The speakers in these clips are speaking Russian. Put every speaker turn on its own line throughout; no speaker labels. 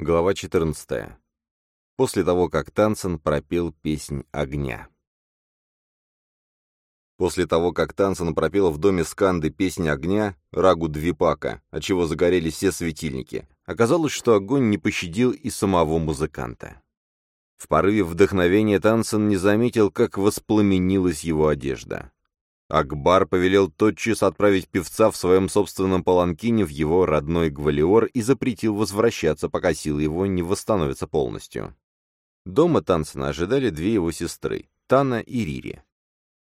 Глава 14. После того, как Тансен пропел песнь огня. После того, как Тансен пропел в доме Сканды песнь огня, Рагу Двипака, отчего загорелись все светильники, оказалось, что огонь не пощадил и самого музыканта. В порыве вдохновения Тансен не заметил, как воспламенилась его одежда. Акбар повелел тотчас отправить певца в своем собственном паланкине в его родной Гвалиор и запретил возвращаться, пока силы его не восстановятся полностью. Дома Тансена ожидали две его сестры, Тана и Рири.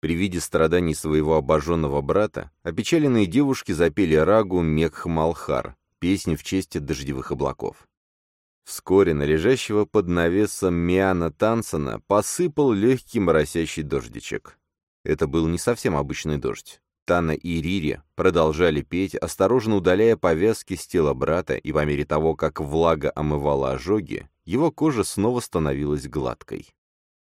При виде страданий своего обожженного брата, опечаленные девушки запели рагу Мекхмалхар, песнь в честь дождевых облаков. Вскоре на лежащего под навесом Миана Тансона посыпал легкий моросящий дождичек. Это был не совсем обычный дождь. Тана и Рири продолжали петь, осторожно удаляя повязки с тела брата, и по мере того, как влага омывала ожоги, его кожа снова становилась гладкой.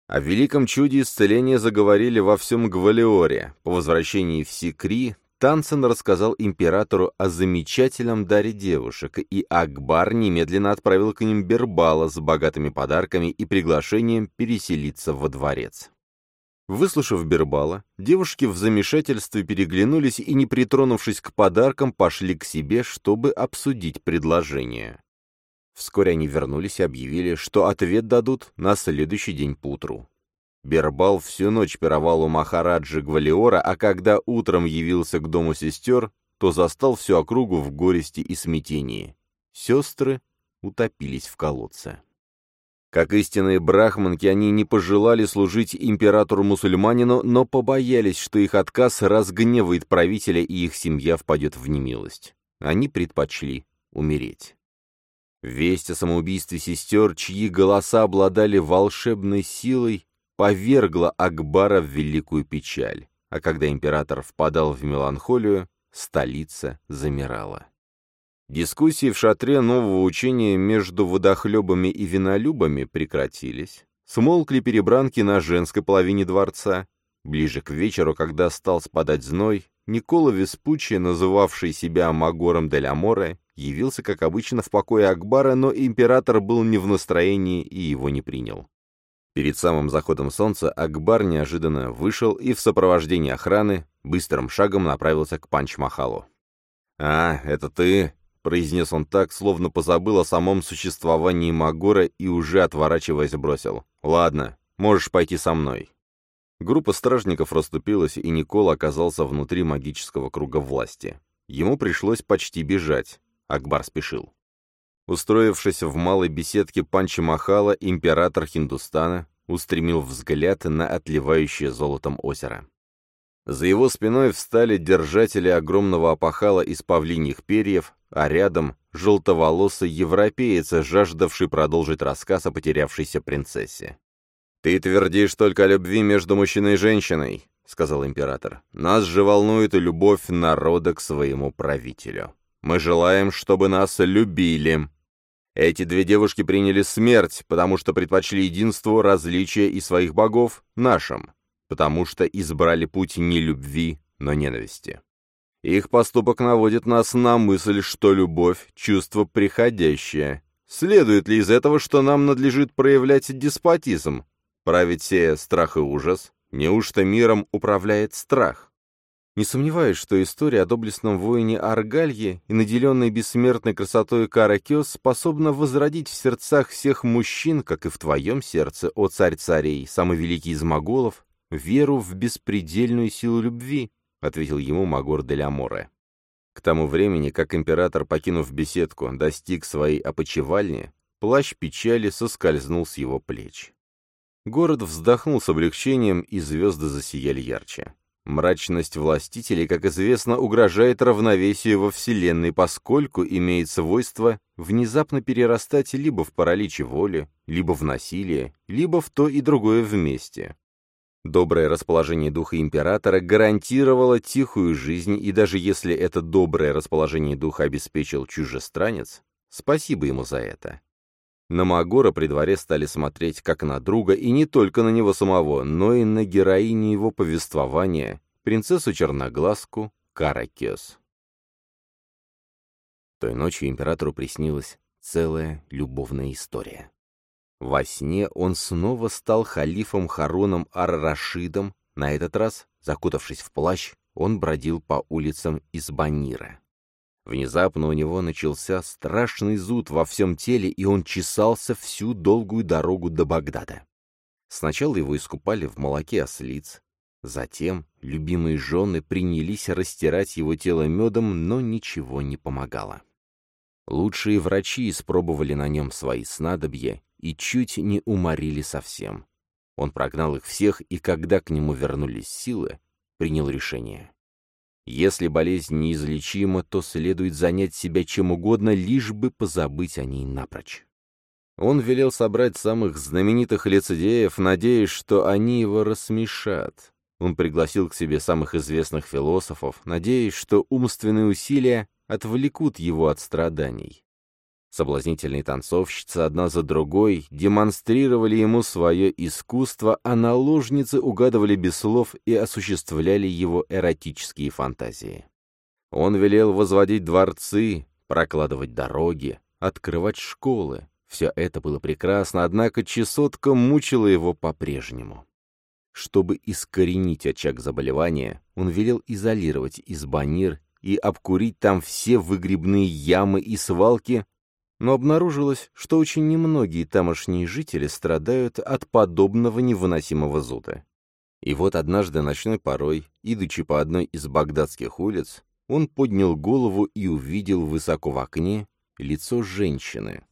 О великом чуде исцеления заговорили во всем Гвалиоре. По возвращении в Сикри Тансен рассказал императору о замечательном даре девушек, и Акбар немедленно отправил к ним Бербала с богатыми подарками и приглашением переселиться во дворец. Выслушав Бербала, девушки в замешательстве переглянулись и, не притронувшись к подаркам, пошли к себе, чтобы обсудить предложение. Вскоре они вернулись и объявили, что ответ дадут на следующий день поутру. Бербал всю ночь пировал у Махараджи Гвалиора, а когда утром явился к дому сестер, то застал всю округу в горести и смятении. Сестры утопились в колодце. Как истинные брахманки, они не пожелали служить императору-мусульманину, но побоялись, что их отказ разгневает правителя и их семья впадет в немилость. Они предпочли умереть. Весть о самоубийстве сестер, чьи голоса обладали волшебной силой, повергла Акбара в великую печаль, а когда император впадал в меланхолию, столица замирала. Дискуссии в шатре нового учения между водохлебами и винолюбами прекратились. Смолкли перебранки на женской половине дворца. Ближе к вечеру, когда стал спадать зной, Никола Веспуччи, называвший себя Магором дель Аморе, явился, как обычно, в покое Акбара, но император был не в настроении и его не принял. Перед самым заходом солнца Акбар неожиданно вышел и в сопровождении охраны быстрым шагом направился к Панч-Махалу. «А, это ты?» — произнес он так, словно позабыл о самом существовании Магора и уже отворачиваясь бросил. «Ладно, можешь пойти со мной». Группа стражников расступилась, и Никола оказался внутри магического круга власти. Ему пришлось почти бежать. Акбар спешил. Устроившись в малой беседке Панчи Махала, император Хиндустана устремил взгляд на отливающее золотом озеро. За его спиной встали держатели огромного опахала из павлиньих перьев, а рядом — желтоволосый европеец, жаждавший продолжить рассказ о потерявшейся принцессе. «Ты твердишь только о любви между мужчиной и женщиной», — сказал император. «Нас же волнует любовь народа к своему правителю. Мы желаем, чтобы нас любили. Эти две девушки приняли смерть, потому что предпочли единству, различия и своих богов нашим потому что избрали путь не любви, но ненависти. Их поступок наводит нас на мысль, что любовь — чувство приходящее. Следует ли из этого, что нам надлежит проявлять деспотизм, править сея страх и ужас? Неужто миром управляет страх? Не сомневаюсь, что история о доблестном воине Аргалье и наделенной бессмертной красотой Каракес способна возродить в сердцах всех мужчин, как и в твоем сердце, о царь царей, самый великий из моголов, веру в беспредельную силу любви», — ответил ему Магор де Ламоре. К тому времени, как император, покинув беседку, достиг своей опочивальни, плащ печали соскользнул с его плеч. Город вздохнул с облегчением, и звезды засияли ярче. Мрачность властителей, как известно, угрожает равновесию во Вселенной, поскольку имеет свойство внезапно перерастать либо в паралич воли, либо в насилие, либо в то и другое вместе. Доброе расположение духа императора гарантировало тихую жизнь, и даже если это доброе расположение духа обеспечил чужестранец, спасибо ему за это. На Магора при дворе стали смотреть как на друга, и не только на него самого, но и на героиню его повествования, принцессу Черноглазку Каракес. Той ночью императору приснилось целая любовная история. Во сне он снова стал халифом Харуном Ар-Рашидом, на этот раз, закутавшись в плащ, он бродил по улицам из Банира. Внезапно у него начался страшный зуд во всем теле, и он чесался всю долгую дорогу до Багдада. Сначала его искупали в молоке ослиц, затем любимые жены принялись растирать его тело медом, но ничего не помогало. Лучшие врачи испробовали на нем свои снадобья и чуть не уморили совсем. Он прогнал их всех, и когда к нему вернулись силы, принял решение. Если болезнь неизлечима, то следует занять себя чем угодно, лишь бы позабыть о ней напрочь. Он велел собрать самых знаменитых лицедеев, надеясь, что они его рассмешат. Он пригласил к себе самых известных философов, надеясь, что умственные усилия отвлекут его от страданий. Соблазнительные танцовщицы одна за другой демонстрировали ему свое искусство, а наложницы угадывали без слов и осуществляли его эротические фантазии. Он велел возводить дворцы, прокладывать дороги, открывать школы. Все это было прекрасно, однако чесотка мучила его по-прежнему. Чтобы искоренить очаг заболевания, он велел изолировать Избанир и обкурить там все выгребные ямы и свалки, но обнаружилось, что очень немногие тамошние жители страдают от подобного невыносимого зуда. И вот однажды ночной порой, идучи по одной из багдадских улиц, он поднял голову и увидел высоко в окне лицо женщины.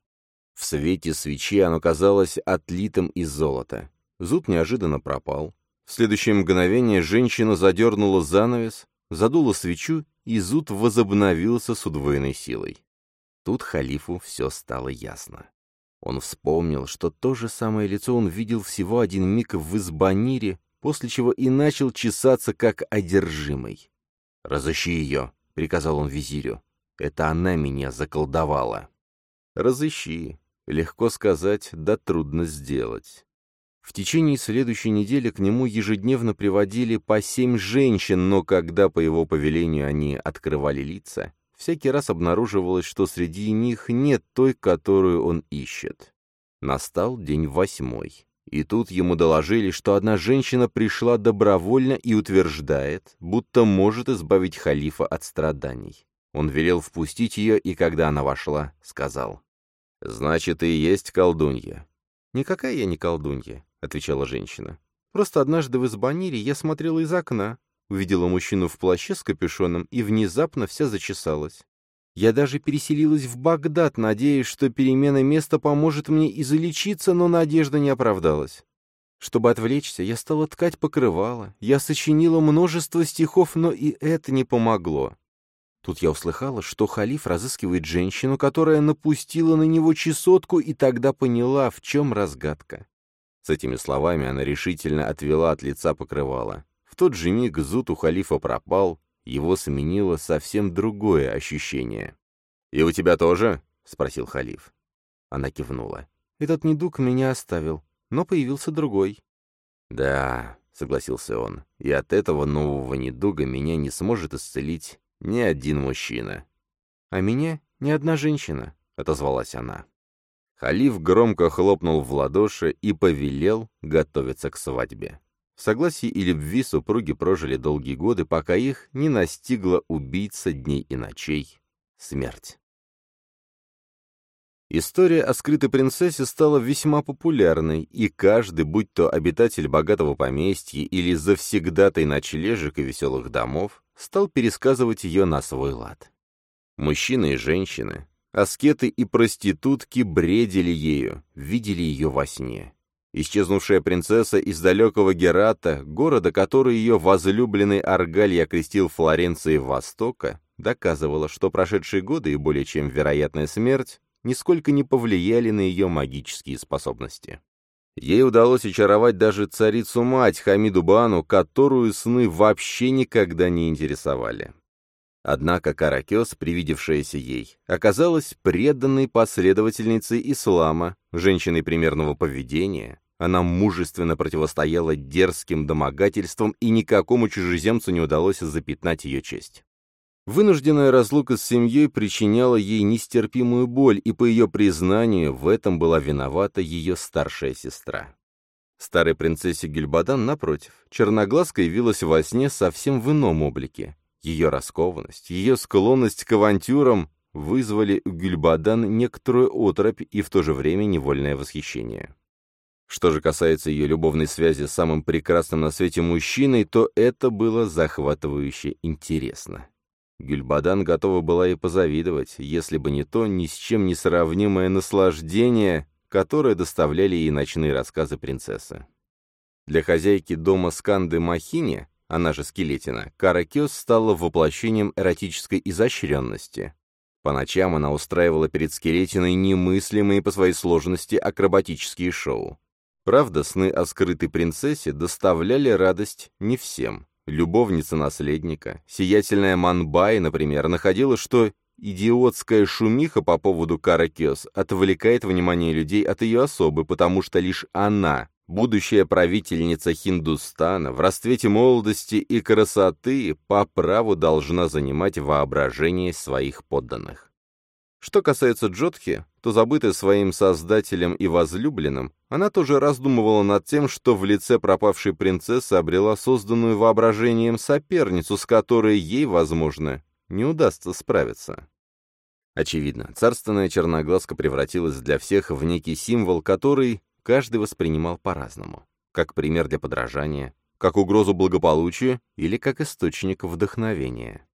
В свете свечи оно казалось отлитым из золота. Зуд неожиданно пропал. В следующее мгновение женщина задернула занавес, задула свечу, и зуд возобновился с удвоенной силой. Тут халифу все стало ясно. Он вспомнил, что то же самое лицо он видел всего один миг в Избанире, после чего и начал чесаться как одержимый. «Разыщи ее», — приказал он визирю. «Это она меня заколдовала». «Разыщи», — легко сказать, да трудно сделать. В течение следующей недели к нему ежедневно приводили по семь женщин, но когда по его повелению они открывали лица, всякий раз обнаруживалось, что среди них нет той, которую он ищет. Настал день восьмой. И тут ему доложили, что одна женщина пришла добровольно и утверждает, будто может избавить халифа от страданий. Он велел впустить ее, и когда она вошла, сказал, «Значит, и есть колдунья». «Никакая я не колдунья», — отвечала женщина. «Просто однажды в Избанире я смотрела из окна, Увидела мужчину в плаще с капюшоном, и внезапно вся зачесалась. Я даже переселилась в Багдад, надеясь, что перемена места поможет мне излечиться, но надежда не оправдалась. Чтобы отвлечься, я стала ткать покрывало. Я сочинила множество стихов, но и это не помогло. Тут я услыхала, что халиф разыскивает женщину, которая напустила на него чесотку, и тогда поняла, в чем разгадка. С этими словами она решительно отвела от лица покрывало тот же миг зуд у халифа пропал, его сменило совсем другое ощущение. «И у тебя тоже?» — спросил халиф. Она кивнула. «Этот недуг меня оставил, но появился другой». «Да», — согласился он, — «и от этого нового недуга меня не сможет исцелить ни один мужчина». «А меня ни одна женщина», — отозвалась она. Халиф громко хлопнул в ладоши и повелел готовиться к свадьбе. В согласии и любви супруги прожили долгие годы, пока их не настигла убийца дней и ночей — смерть. История о скрытой принцессе стала весьма популярной, и каждый, будь то обитатель богатого поместья или завсегдатай ночлежек и веселых домов, стал пересказывать ее на свой лад. Мужчины и женщины, аскеты и проститутки бредили ею, видели ее во сне. Исчезнувшая принцесса из далекого Герата, города, который ее возлюбленный Аргаль окрестил Флоренцией Востока, доказывала, что прошедшие годы и более чем вероятная смерть нисколько не повлияли на ее магические способности. Ей удалось очаровать даже царицу-мать Хамиду Бану, которую сны вообще никогда не интересовали. Однако Каракес, привидевшаяся ей, оказалась преданной последовательницей ислама, женщиной примерного поведения. Она мужественно противостояла дерзким домогательствам, и никакому чужеземцу не удалось запятнать ее честь. Вынужденная разлука с семьей причиняла ей нестерпимую боль, и по ее признанию в этом была виновата ее старшая сестра. Старой принцессе Гюльбадан, напротив, черноглазка явилась во сне совсем в ином облике. Ее раскованность, ее склонность к авантюрам вызвали у Гюльбадан некоторую оторопь и в то же время невольное восхищение. Что же касается ее любовной связи с самым прекрасным на свете мужчиной, то это было захватывающе интересно. Гюльбадан готова была и позавидовать, если бы не то ни с чем не сравнимое наслаждение, которое доставляли ей ночные рассказы принцессы. Для хозяйки дома Сканды Махини, она же Скелетина, Каракёс стала воплощением эротической изощренности. По ночам она устраивала перед Скелетиной немыслимые по своей сложности акробатические шоу. Правда, сны о скрытой принцессе доставляли радость не всем. Любовница наследника, сиятельная Манбай, например, находила, что идиотская шумиха по поводу Каракес отвлекает внимание людей от ее особы, потому что лишь она, будущая правительница Хиндустана, в расцвете молодости и красоты, по праву должна занимать воображение своих подданных. Что касается Джотхи, то забытая своим создателем и возлюбленным, она тоже раздумывала над тем, что в лице пропавшей принцессы обрела созданную воображением соперницу, с которой ей, возможно, не удастся справиться. Очевидно, царственная черноглазка превратилась для всех в некий символ, который каждый воспринимал по-разному, как пример для подражания, как угрозу благополучию или как источник вдохновения.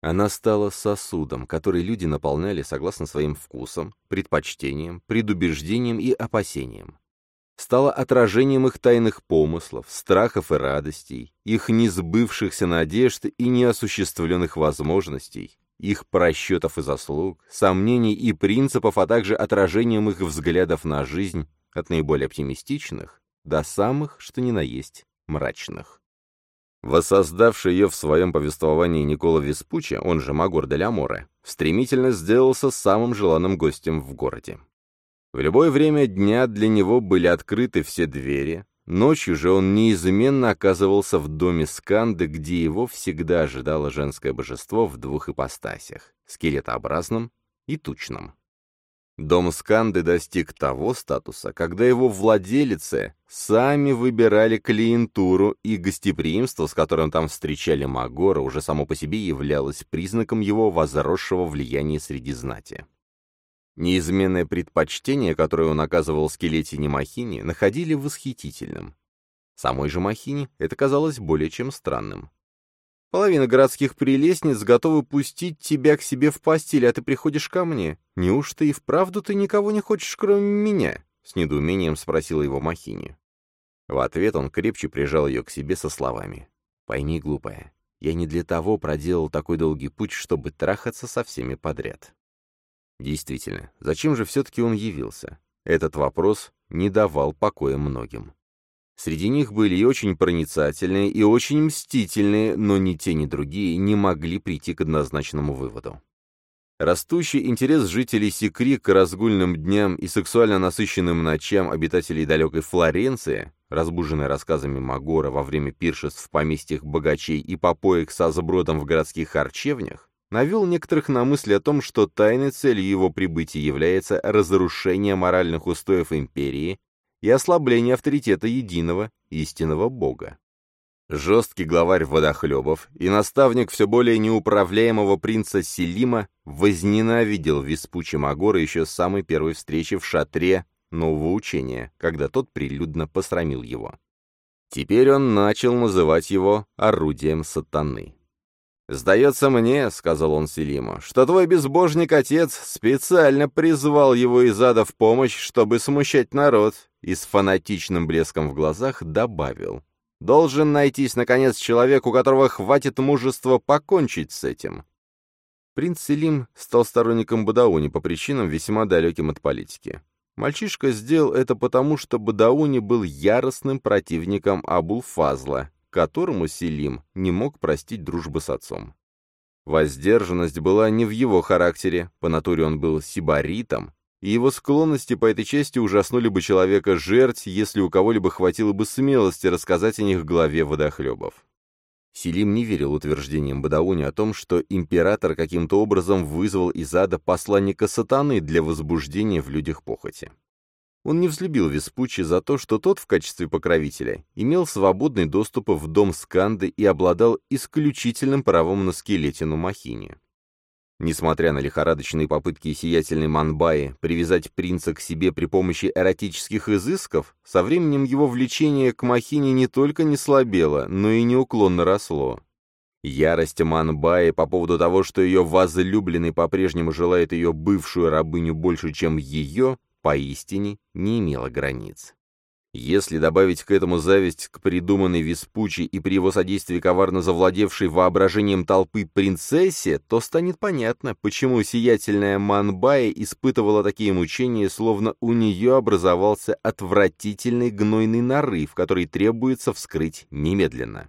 Она стала сосудом, который люди наполняли согласно своим вкусам, предпочтениям, предубеждениям и опасениям. Стала отражением их тайных помыслов, страхов и радостей, их несбывшихся надежд и неосуществленных возможностей, их просчетов и заслуг, сомнений и принципов, а также отражением их взглядов на жизнь от наиболее оптимистичных до самых, что ни на есть, мрачных. Воссоздавший ее в своем повествовании Никола Веспуччи, он же Магор де ля Море, стремительно сделался самым желанным гостем в городе. В любое время дня для него были открыты все двери, ночью же он неизменно оказывался в доме Сканды, где его всегда ожидало женское божество в двух ипостасях — скелетообразном и тучном. Дом Сканды достиг того статуса, когда его владелицы сами выбирали клиентуру, и гостеприимство, с которым там встречали Магора, уже само по себе являлось признаком его возросшего влияния среди знати. Неизменное предпочтение, которое он оказывал скелетине Махини, находили восхитительным. Самой же Махини это казалось более чем странным. Половина городских прелестниц готовы пустить тебя к себе в постель, а ты приходишь ко мне. Неужто и вправду ты никого не хочешь, кроме меня?» — с недоумением спросила его Махини. В ответ он крепче прижал ее к себе со словами. «Пойми, глупая, я не для того проделал такой долгий путь, чтобы трахаться со всеми подряд». Действительно, зачем же все-таки он явился? Этот вопрос не давал покоя многим. Среди них были и очень проницательные, и очень мстительные, но ни те, ни другие не могли прийти к однозначному выводу. Растущий интерес жителей Секри к разгульным дням и сексуально насыщенным ночам обитателей далекой Флоренции, разбуженной рассказами Магора во время пиршеств в поместьях богачей и попоек со сбродом в городских харчевнях, навел некоторых на мысли о том, что тайной целью его прибытия является разрушение моральных устоев империи и ослабление авторитета единого, истинного Бога. Жесткий главарь водохлебов и наставник все более неуправляемого принца Селима возненавидел Веспучи Магора еще с самой первой встречи в шатре нового учения, когда тот прилюдно посрамил его. Теперь он начал называть его орудием сатаны. «Сдается мне, — сказал он Селиму, — что твой безбожник-отец специально призвал его из ада в помощь, чтобы смущать народ, и с фанатичным блеском в глазах добавил. Должен найтись, наконец, человек, у которого хватит мужества покончить с этим». Принц Селим стал сторонником Бадауни по причинам, весьма далеким от политики. Мальчишка сделал это потому, что Бадауни был яростным противником Абул-Фазла, которому Селим не мог простить дружбы с отцом. Воздержанность была не в его характере, по натуре он был сибаритом, и его склонности по этой части ужаснули бы человека жертв, если у кого-либо хватило бы смелости рассказать о них главе водохлебов. Селим не верил утверждениям Бадауни о том, что император каким-то образом вызвал из ада посланника сатаны для возбуждения в людях похоти. Он не взлюбил Веспуччи за то, что тот в качестве покровителя имел свободный доступ в дом Сканды и обладал исключительным правом на скелетину Махини. Несмотря на лихорадочные попытки сиятельной Манбаи привязать принца к себе при помощи эротических изысков, со временем его влечение к Махине не только не слабело, но и неуклонно росло. Ярость Манбаи по поводу того, что ее возлюбленный по-прежнему желает ее бывшую рабыню больше, чем ее, поистине не имела границ. Если добавить к этому зависть к придуманной Веспучи и при его содействии коварно завладевшей воображением толпы принцессе, то станет понятно, почему сиятельная Манбая испытывала такие мучения, словно у нее образовался отвратительный гнойный нарыв, который требуется вскрыть немедленно.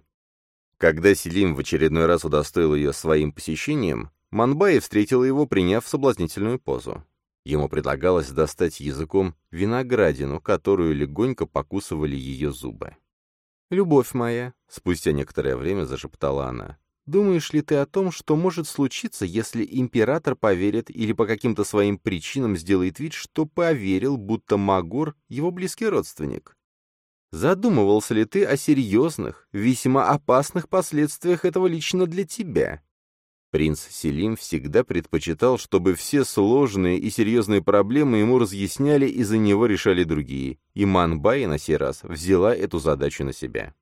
Когда Селим в очередной раз удостоил ее своим посещением, Манбая встретила его, приняв соблазнительную позу. Ему предлагалось достать языком виноградину, которую легонько покусывали ее зубы. «Любовь моя», — спустя некоторое время зашептала она, — «думаешь ли ты о том, что может случиться, если император поверит или по каким-то своим причинам сделает вид, что поверил, будто Магор — его близкий родственник? Задумывался ли ты о серьезных, весьма опасных последствиях этого лично для тебя?» Принц Селим всегда предпочитал, чтобы все сложные и серьезные проблемы ему разъясняли и за него решали другие, и Манбай на сей раз взяла эту задачу на себя.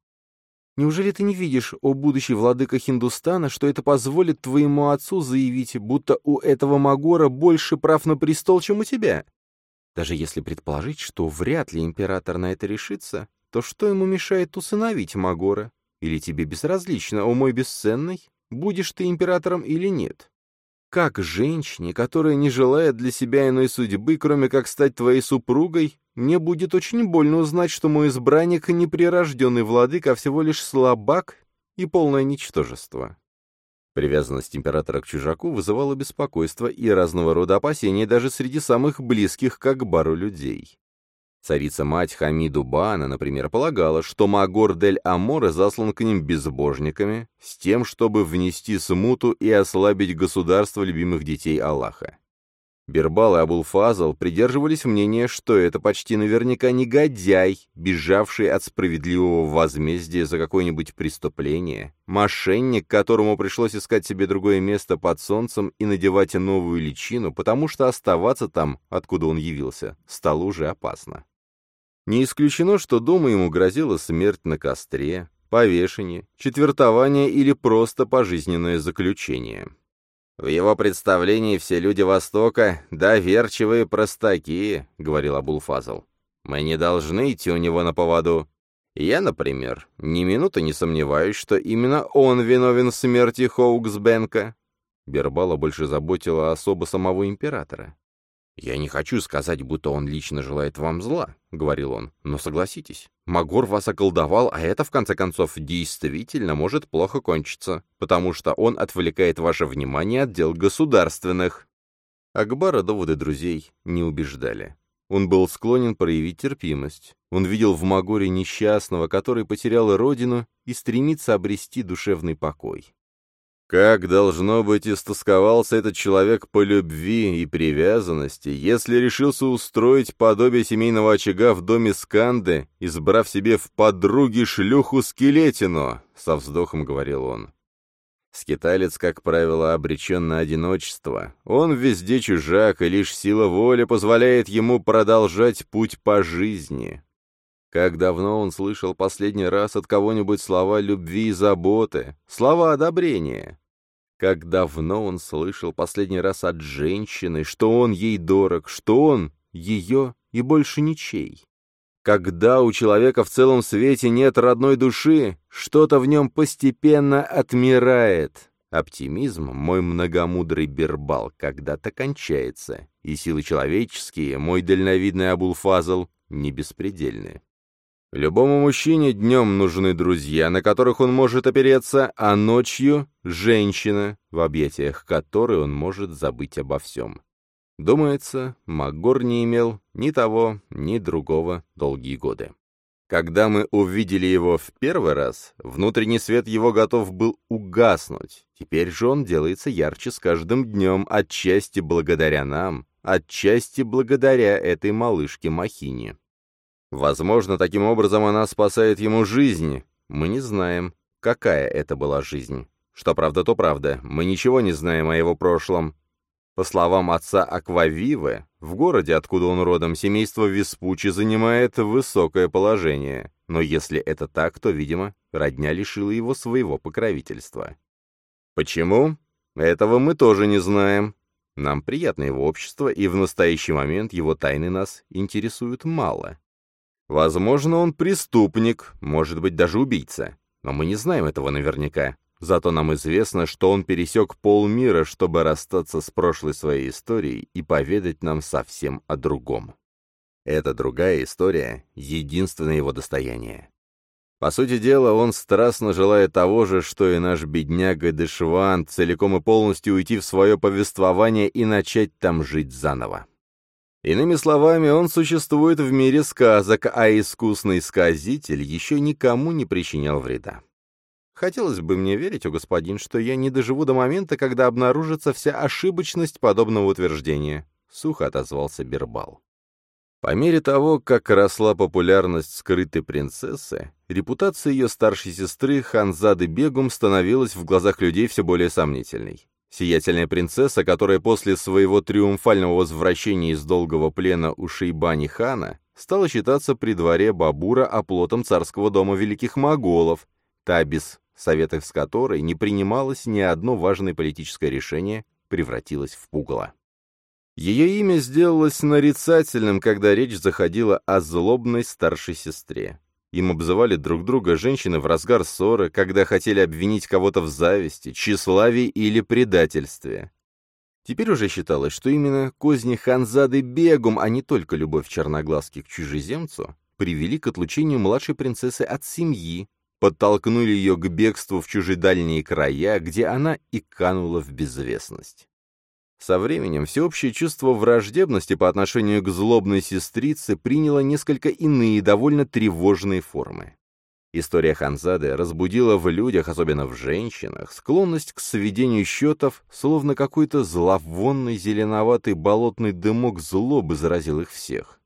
«Неужели ты не видишь, о будущий владыка Хиндустана, что это позволит твоему отцу заявить, будто у этого Магора больше прав на престол, чем у тебя? Даже если предположить, что вряд ли император на это решится, то что ему мешает усыновить Магора? Или тебе безразлично, о мой бесценный?» Будешь ты императором или нет. Как женщине, которая не желает для себя иной судьбы, кроме как стать твоей супругой, мне будет очень больно узнать, что мой избранник не прирожденный владык, а всего лишь слабак и полное ничтожество. Привязанность императора к чужаку вызывала беспокойство и разного рода опасения даже среди самых близких к Акбару людей. Царица-мать Хамиду Баана, например, полагала, что Магор-дель-Аморе заслан к ним безбожниками, с тем, чтобы внести смуту и ослабить государство любимых детей Аллаха. Бербал и Абулфазл придерживались мнения, что это почти наверняка негодяй, бежавший от справедливого возмездия за какое-нибудь преступление, мошенник, которому пришлось искать себе другое место под солнцем и надевать новую личину, потому что оставаться там, откуда он явился, стало уже опасно. Не исключено, что дома ему грозила смерть на костре, повешение, четвертование или просто пожизненное заключение. «В его представлении все люди Востока — доверчивые простаки», — говорил Абулфазл. «Мы не должны идти у него на поводу. Я, например, ни минуты не сомневаюсь, что именно он виновен в смерти Хоуксбенка». Бербала больше заботила особо самого императора. «Я не хочу сказать, будто он лично желает вам зла», — говорил он, — «но согласитесь, Магор вас околдовал, а это, в конце концов, действительно может плохо кончиться, потому что он отвлекает ваше внимание от дел государственных». Акбара доводы друзей не убеждали. Он был склонен проявить терпимость. Он видел в Магоре несчастного, который потерял родину и стремится обрести душевный покой. Как, должно быть, истосковался этот человек по любви и привязанности, если решился устроить подобие семейного очага в доме Сканды, избрав себе в подруги шлюху Скелетину, — со вздохом говорил он. Скиталец, как правило, обречен на одиночество. Он везде чужак, и лишь сила воли позволяет ему продолжать путь по жизни. Как давно он слышал последний раз от кого-нибудь слова любви и заботы, слова одобрения? Как давно он слышал последний раз от женщины, что он ей дорог, что он ее и больше ничей? Когда у человека в целом свете нет родной души, что-то в нем постепенно отмирает. Оптимизм, мой многомудрый Бербал, когда-то кончается, и силы человеческие, мой дальновидный Абулфазл, не беспредельны. Любому мужчине днем нужны друзья, на которых он может опереться, а ночью — женщина, в объятиях которой он может забыть обо всем. Думается, Магор не имел ни того, ни другого долгие годы. Когда мы увидели его в первый раз, внутренний свет его готов был угаснуть. Теперь же он делается ярче с каждым днем, отчасти благодаря нам, отчасти благодаря этой малышке Махине. Возможно, таким образом она спасает ему жизнь. Мы не знаем, какая это была жизнь. Что правда, то правда. Мы ничего не знаем о его прошлом. По словам отца Аквавивы, в городе, откуда он родом, семейство Веспучи занимает высокое положение. Но если это так, то, видимо, родня лишила его своего покровительства. Почему? Этого мы тоже не знаем. Нам приятно его общество, и в настоящий момент его тайны нас интересуют мало. Возможно, он преступник, может быть, даже убийца. Но мы не знаем этого наверняка. Зато нам известно, что он пересек полмира, чтобы расстаться с прошлой своей историей и поведать нам совсем о другом. Эта другая история — единственное его достояние. По сути дела, он страстно желает того же, что и наш бедняга Дешван, целиком и полностью уйти в свое повествование и начать там жить заново. Иными словами, он существует в мире сказок, а искусный сказитель еще никому не причинял вреда. Хотелось бы мне верить, о господин, что я не доживу до момента, когда обнаружится вся ошибочность подобного утверждения», — сухо отозвался Бербал. По мере того, как росла популярность скрытой принцессы, репутация ее старшей сестры Ханзады Бегум становилась в глазах людей все более сомнительной. Сиятельная принцесса, которая после своего триумфального возвращения из долгого плена у Шейбани хана стала считаться при дворе Бабура оплотом царского дома великих моголов, Табис советах с которой не принималось ни одно важное политическое решение, превратилась в пугало. Ее имя сделалось нарицательным, когда речь заходила о злобной старшей сестре. Им обзывали друг друга женщины в разгар ссоры, когда хотели обвинить кого-то в зависти, тщеславии или предательстве. Теперь уже считалось, что именно козни Ханзады Бегум, а не только любовь черноглазки к чужеземцу, привели к отлучению младшей принцессы от семьи, подтолкнули ее к бегству в чужие дальние края, где она и канула в безвестность. Со временем всеобщее чувство враждебности по отношению к злобной сестрице приняло несколько иные, довольно тревожные формы. История Ханзады разбудила в людях, особенно в женщинах, склонность к сведению счетов, словно какой-то зловонный зеленоватый болотный дымок злобы заразил их всех.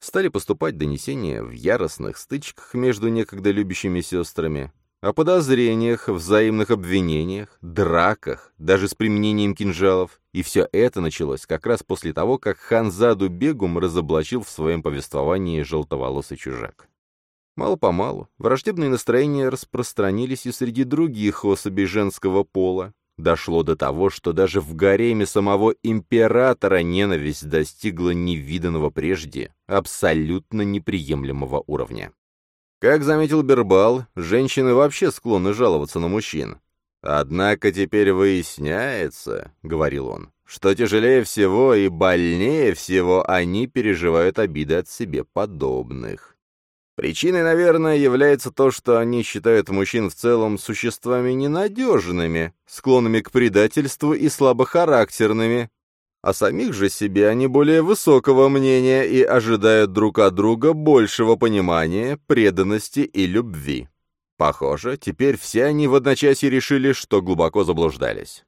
Стали поступать донесения в яростных стычках между некогда любящими сестрами, о подозрениях, взаимных обвинениях, драках, даже с применением кинжалов, и все это началось как раз после того, как Ханзаду Бегум разоблачил в своем повествовании желтоволосый чужак. Мало-помалу враждебные настроения распространились и среди других особей женского пола, Дошло до того, что даже в гареме самого императора ненависть достигла невиданного прежде, абсолютно неприемлемого уровня. Как заметил Бербал, женщины вообще склонны жаловаться на мужчин. «Однако теперь выясняется», — говорил он, — «что тяжелее всего и больнее всего они переживают обиды от себе подобных». Причиной, наверное, является то, что они считают мужчин в целом существами ненадежными, склонными к предательству и слабохарактерными, а самих же себе они более высокого мнения и ожидают друг от друга большего понимания, преданности и любви. Похоже, теперь все они в одночасье решили, что глубоко заблуждались.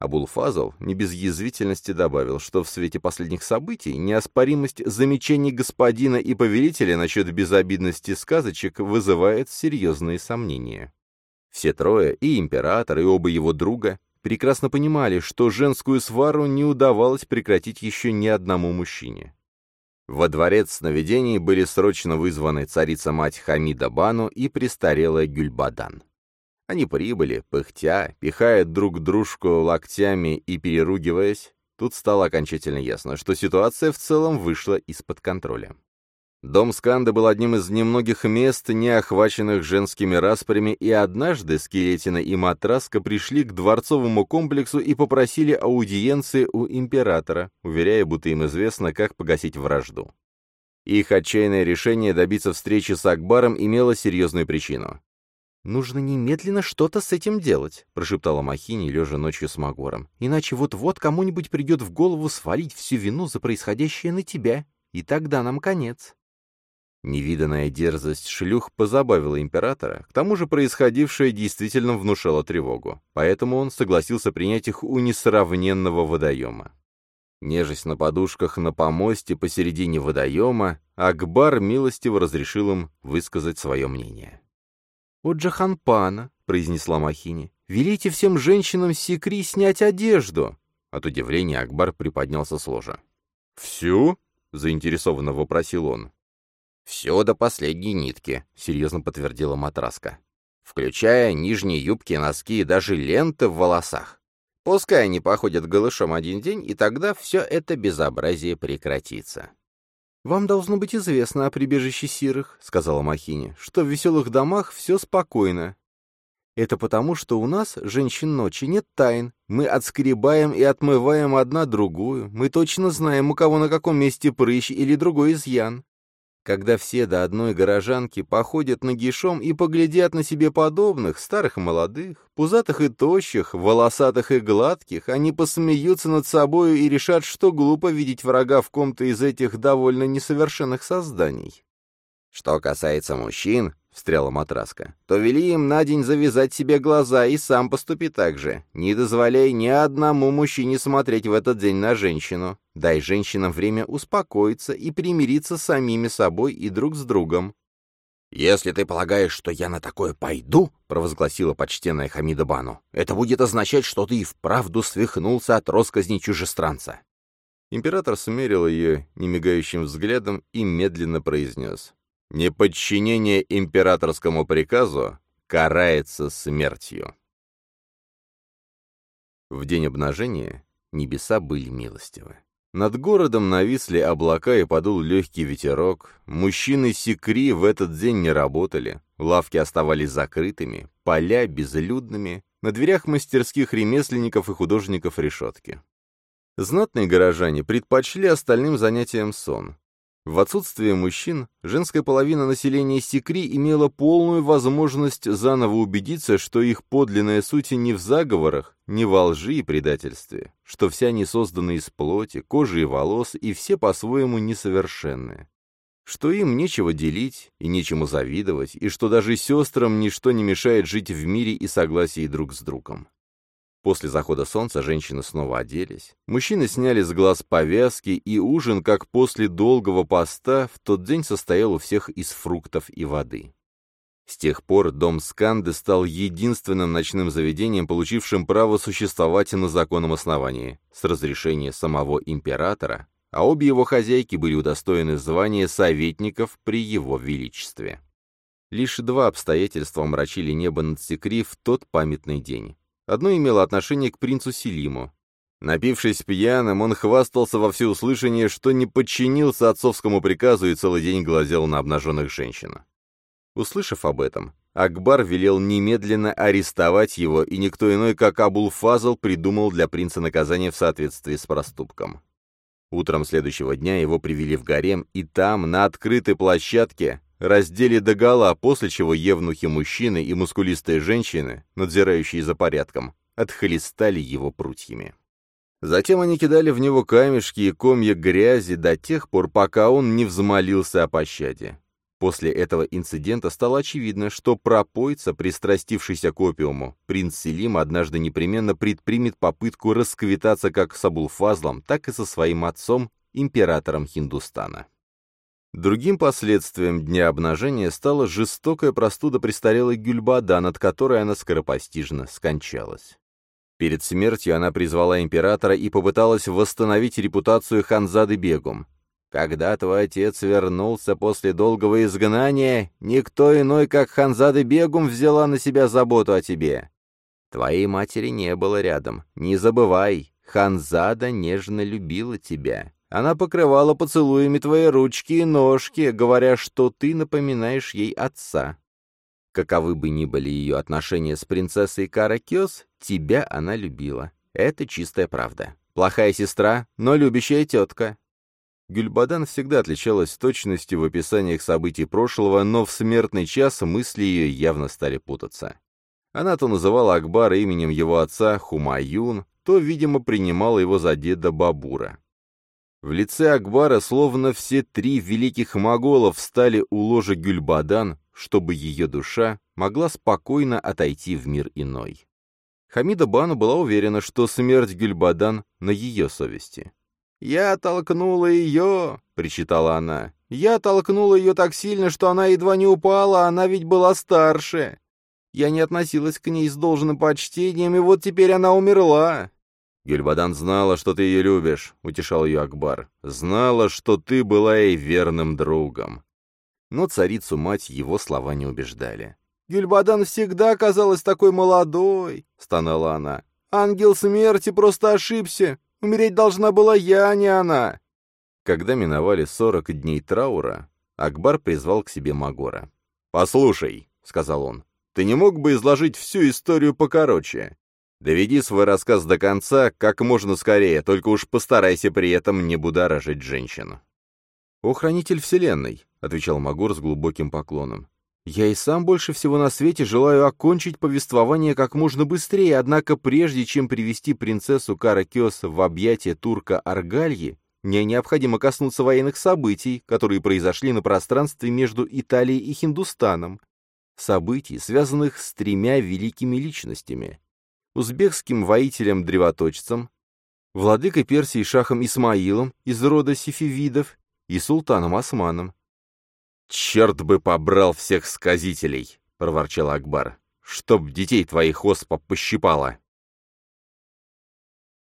Абулфазл не без язвительности добавил, что в свете последних событий неоспоримость замечаний господина и повелителя насчет безобидности сказочек вызывает серьезные сомнения. Все трое, и император, и оба его друга, прекрасно понимали, что женскую свару не удавалось прекратить еще ни одному мужчине. Во дворец сновидений были срочно вызваны царица-мать Хамида Бану и престарелая Гюльбадан. Они прибыли, пыхтя, пихая друг дружку локтями и переругиваясь. Тут стало окончательно ясно, что ситуация в целом вышла из-под контроля. Дом Сканда был одним из немногих мест, не охваченных женскими распрями, и однажды Скелетина и Матраска пришли к дворцовому комплексу и попросили аудиенции у императора, уверяя, будто им известно, как погасить вражду. Их отчаянное решение добиться встречи с Акбаром имело серьезную причину. «Нужно немедленно что-то с этим делать», — прошептала Махини, лежа ночью с Магором. «Иначе вот-вот кому-нибудь придет в голову свалить всю вину за происходящее на тебя, и тогда нам конец». Невиданная дерзость шлюх позабавила императора, к тому же происходившее действительно внушало тревогу, поэтому он согласился принять их у несравненного водоема. Нежесть на подушках на помосте посередине водоема, Акбар милостиво разрешил им высказать свое мнение. «О Джаханпана», — произнесла Махини, — «велите всем женщинам Секри снять одежду». От удивления Акбар приподнялся с ложа. «Всю?» — заинтересованно вопросил он.
«Все до последней нитки», — серьезно подтвердила матраска. «Включая нижние юбки, носки и даже ленты в волосах. Пускай они походят голышом один день, и тогда все это безобразие прекратится».
«Вам должно быть известно о прибежище Сирых», — сказала Махини, — «что в веселых домах все спокойно. Это потому, что у нас, женщин ночи, нет тайн. Мы отскребаем и отмываем одна другую. Мы точно знаем, у кого на каком месте прыщ или другой изъян когда все до одной горожанки походят нагишом и поглядят на себе подобных, старых и молодых, пузатых и тощих, волосатых и гладких, они посмеются над собою и решат, что глупо видеть врага в ком-то из этих довольно несовершенных созданий.
Что касается мужчин, — встряла матраска, — то вели им на день завязать себе глаза и сам поступи так же. Не дозволяй ни одному мужчине смотреть в этот день на женщину. Дай женщинам время успокоиться и примириться с самими собой и друг с другом. «Если ты полагаешь, что я на такое пойду», — провозгласила почтенная Хамида Бану, «это будет означать, что ты и вправду свихнулся от росказни чужестранца».
Император смерил ее немигающим взглядом и медленно произнес. Неподчинение императорскому приказу карается смертью. В день обнажения небеса были милостивы. Над городом нависли облака и подул легкий ветерок. Мужчины Секри в этот день не работали, лавки оставались закрытыми, поля безлюдными, на дверях мастерских ремесленников и художников решетки. Знатные горожане предпочли остальным занятиям сон. В отсутствие мужчин, женская половина населения Секри имела полную возможность заново убедиться, что их подлинная суть не в заговорах, не во лжи и предательстве, что все они созданы из плоти, кожи и волос, и все по-своему несовершенны, что им нечего делить и нечему завидовать, и что даже сестрам ничто не мешает жить в мире и согласии друг с другом. После захода солнца женщины снова оделись. Мужчины сняли с глаз повязки, и ужин, как после долгого поста, в тот день состоял у всех из фруктов и воды. С тех пор дом Сканды стал единственным ночным заведением, получившим право существовать на законном основании, с разрешения самого императора, а обе его хозяйки были удостоены звания советников при его величестве. Лишь два обстоятельства омрачили небо над Секри в тот памятный день. Одно имело отношение к принцу Селиму. Напившись пьяным, он хвастался во всеуслышание, что не подчинился отцовскому приказу и целый день глазел на обнаженных женщин. Услышав об этом, Акбар велел немедленно арестовать его, и никто иной, как Абул-Фазл, придумал для принца наказание в соответствии с проступком. Утром следующего дня его привели в гарем, и там, на открытой площадке, раздели догола, после чего евнухи-мужчины и мускулистые женщины, надзирающие за порядком, отхлестали его прутьями. Затем они кидали в него камешки и комья грязи до тех пор, пока он не взмолился о пощаде. После этого инцидента стало очевидно, что пропойца, пристрастившийся к опиуму, принц Селим однажды непременно предпримет попытку расквитаться как с Абулфазлом, так и со своим отцом, императором Хиндустана. Другим последствием дня обнажения стала жестокая простуда престарелой Гюльбада, над которой она скоропостижно скончалась. Перед смертью она призвала императора и попыталась восстановить репутацию Ханзады Бегум. «Когда твой отец вернулся после долгого изгнания, никто иной, как Ханзада Бегум, взяла на себя заботу о тебе. Твоей матери не было рядом. Не забывай, Ханзада нежно любила тебя. Она покрывала поцелуями твои ручки и ножки, говоря, что ты напоминаешь ей отца. Каковы бы ни были ее отношения с принцессой Каракёс, тебя она любила. Это чистая правда. Плохая сестра, но любящая тетка. Гюльбадан всегда отличалась точностью в описаниях событий прошлого, но в смертный час мысли ее явно стали путаться. Она то называла Акбара именем его отца Хумаюн, то, видимо, принимала его за деда Бабура. В лице Акбара словно все три великих моголов встали у ложа Гюльбадан, чтобы ее душа могла спокойно отойти в мир иной. Хамида Бану была уверена, что смерть Гюльбадан на ее совести. «Я толкнула ее!» — причитала она. «Я толкнула ее так сильно, что она едва не упала, а она ведь была старше. Я не относилась к ней с должным почтением, и вот теперь она умерла. «Гюльбадан знала, что ты ее любишь», — утешал ее Акбар. «Знала, что ты была ей верным другом». Но царицу-мать его слова не убеждали. «Гюльбадан всегда казалась такой молодой», — стонала она. «Ангел смерти просто ошибся. Умереть должна была я, а не она». Когда миновали сорок дней траура, Акбар призвал к себе Магора. «Послушай», — сказал он, — «ты не мог бы изложить всю историю покороче? Доведи свой рассказ до конца как можно скорее, только уж постарайся при этом не будоражить женщину. «О, хранитель вселенной», — отвечал Магор с глубоким поклоном, — «я и сам больше всего на свете желаю окончить повествование как можно быстрее, однако прежде чем привести принцессу Каракес в объятия турка Аргальи, мне необходимо коснуться военных событий, которые произошли на пространстве между Италией и Хиндустаном, событий, связанных с тремя великими личностями узбекским воителем-древоточцем, владыкой Персии Шахом Исмаилом из рода сифивидов и султаном Османом. «Черт бы побрал всех сказителей!» — проворчал Акбар. «Чтоб детей твоих оспа пощипала!»